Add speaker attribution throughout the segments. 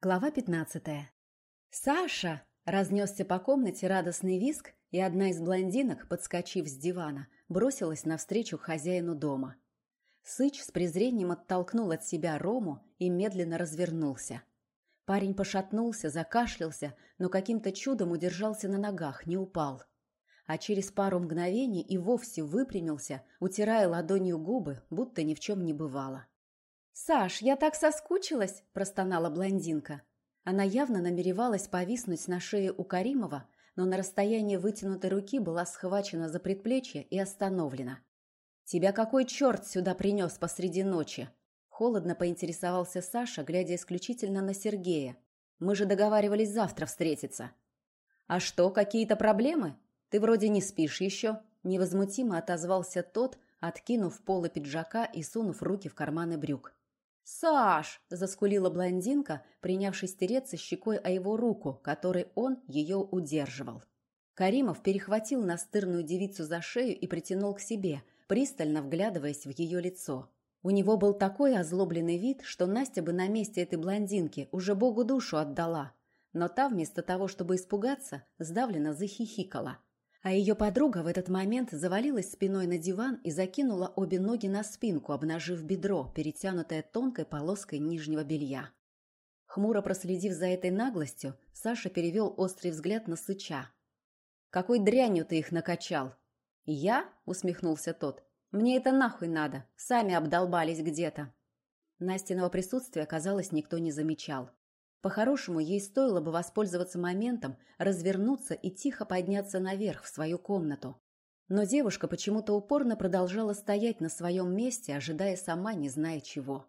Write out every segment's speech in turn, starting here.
Speaker 1: Глава пятнадцатая. «Саша!» – разнесся по комнате радостный виск, и одна из блондинок, подскочив с дивана, бросилась навстречу хозяину дома. Сыч с презрением оттолкнул от себя Рому и медленно развернулся. Парень пошатнулся, закашлялся, но каким-то чудом удержался на ногах, не упал. А через пару мгновений и вовсе выпрямился, утирая ладонью губы, будто ни в чем не бывало. «Саш, я так соскучилась!» – простонала блондинка. Она явно намеревалась повиснуть на шее у Каримова, но на расстоянии вытянутой руки была схвачена за предплечье и остановлена. «Тебя какой черт сюда принес посреди ночи?» Холодно поинтересовался Саша, глядя исключительно на Сергея. «Мы же договаривались завтра встретиться». «А что, какие-то проблемы? Ты вроде не спишь еще?» Невозмутимо отозвался тот, откинув полы пиджака и сунув руки в карманы брюк. «Саш!» – заскулила блондинка, принявшись тереться щекой о его руку, которой он ее удерживал. Каримов перехватил настырную девицу за шею и притянул к себе, пристально вглядываясь в ее лицо. У него был такой озлобленный вид, что Настя бы на месте этой блондинки уже Богу душу отдала. Но та, вместо того, чтобы испугаться, сдавленно захихикала – а ее подруга в этот момент завалилась спиной на диван и закинула обе ноги на спинку, обнажив бедро, перетянутое тонкой полоской нижнего белья. Хмуро проследив за этой наглостью, Саша перевел острый взгляд на Сыча. «Какой дрянью ты их накачал?» «Я?» — усмехнулся тот. «Мне это нахуй надо. Сами обдолбались где-то». Настиного присутствия, казалось, никто не замечал. По-хорошему, ей стоило бы воспользоваться моментом, развернуться и тихо подняться наверх в свою комнату. Но девушка почему-то упорно продолжала стоять на своем месте, ожидая сама не зная чего.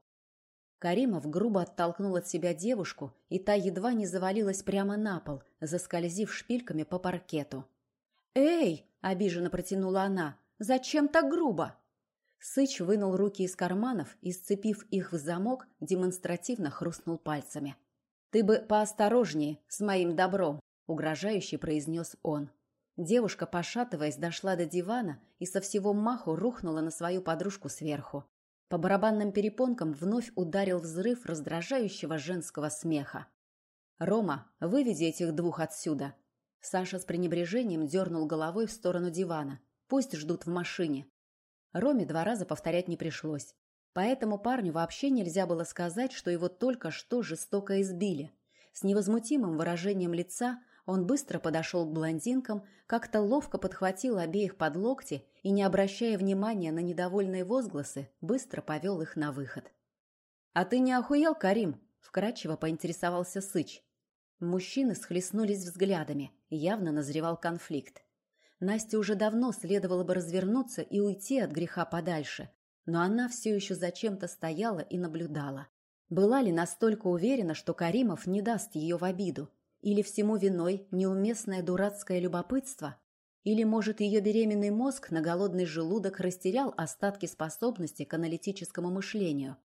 Speaker 1: Каримов грубо оттолкнул от себя девушку, и та едва не завалилась прямо на пол, заскользив шпильками по паркету. «Эй!» – обиженно протянула она. «Зачем так грубо?» Сыч вынул руки из карманов и, сцепив их в замок, демонстративно хрустнул пальцами. «Ты бы поосторожнее с моим добром», — угрожающе произнес он. Девушка, пошатываясь, дошла до дивана и со всего маху рухнула на свою подружку сверху. По барабанным перепонкам вновь ударил взрыв раздражающего женского смеха. «Рома, выведи этих двух отсюда!» Саша с пренебрежением дернул головой в сторону дивана. «Пусть ждут в машине». Роме два раза повторять не пришлось. Поэтому парню вообще нельзя было сказать, что его только что жестоко избили. С невозмутимым выражением лица он быстро подошел к блондинкам, как-то ловко подхватил обеих под локти и, не обращая внимания на недовольные возгласы, быстро повел их на выход. «А ты не охуел, Карим?» – вкратчиво поинтересовался Сыч. Мужчины схлестнулись взглядами, явно назревал конфликт. Насте уже давно следовало бы развернуться и уйти от греха подальше, но она все еще зачем-то стояла и наблюдала. Была ли настолько уверена, что Каримов не даст ее в обиду? Или всему виной неуместное дурацкое любопытство? Или, может, ее беременный мозг на голодный желудок растерял остатки способности к аналитическому мышлению?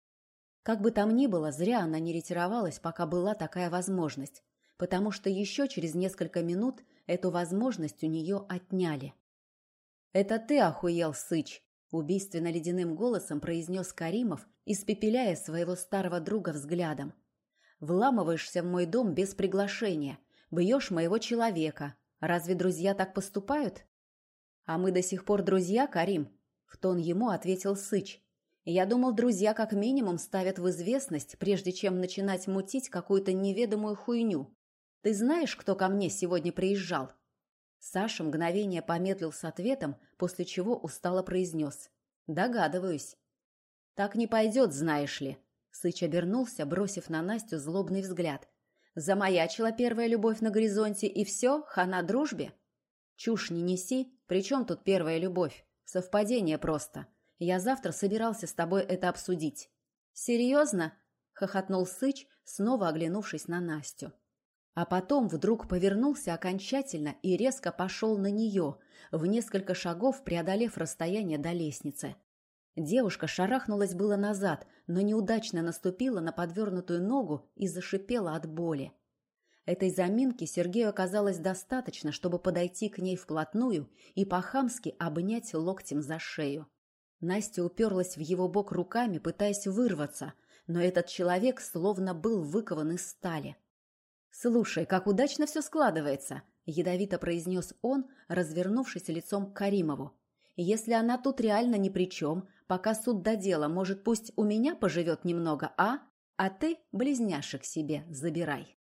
Speaker 1: Как бы там ни было, зря она не ретировалась, пока была такая возможность, потому что еще через несколько минут эту возможность у нее отняли. «Это ты охуел, Сыч!» Убийственно ледяным голосом произнес Каримов, испепеляя своего старого друга взглядом. «Вламываешься в мой дом без приглашения, бьешь моего человека. Разве друзья так поступают?» «А мы до сих пор друзья, Карим?» В тон ему ответил Сыч. «Я думал, друзья как минимум ставят в известность, прежде чем начинать мутить какую-то неведомую хуйню. Ты знаешь, кто ко мне сегодня приезжал?» Саша мгновение помедлил с ответом, после чего устало произнес. «Догадываюсь». «Так не пойдет, знаешь ли». Сыч обернулся, бросив на Настю злобный взгляд. «Замаячила первая любовь на горизонте, и все, хана дружбе?» «Чушь не неси. При чем тут первая любовь? Совпадение просто. Я завтра собирался с тобой это обсудить». «Серьезно?» — хохотнул Сыч, снова оглянувшись на Настю. А потом вдруг повернулся окончательно и резко пошел на нее, в несколько шагов преодолев расстояние до лестницы. Девушка шарахнулась было назад, но неудачно наступила на подвернутую ногу и зашипела от боли. Этой заминки Сергею оказалось достаточно, чтобы подойти к ней вплотную и по-хамски обнять локтем за шею. Настя уперлась в его бок руками, пытаясь вырваться, но этот человек словно был выкован из стали. «Слушай, как удачно все складывается!» – ядовито произнес он, развернувшись лицом к Каримову. «Если она тут реально ни при чем, пока суд до дела, может, пусть у меня поживет немного, а? А ты близняшек себе забирай».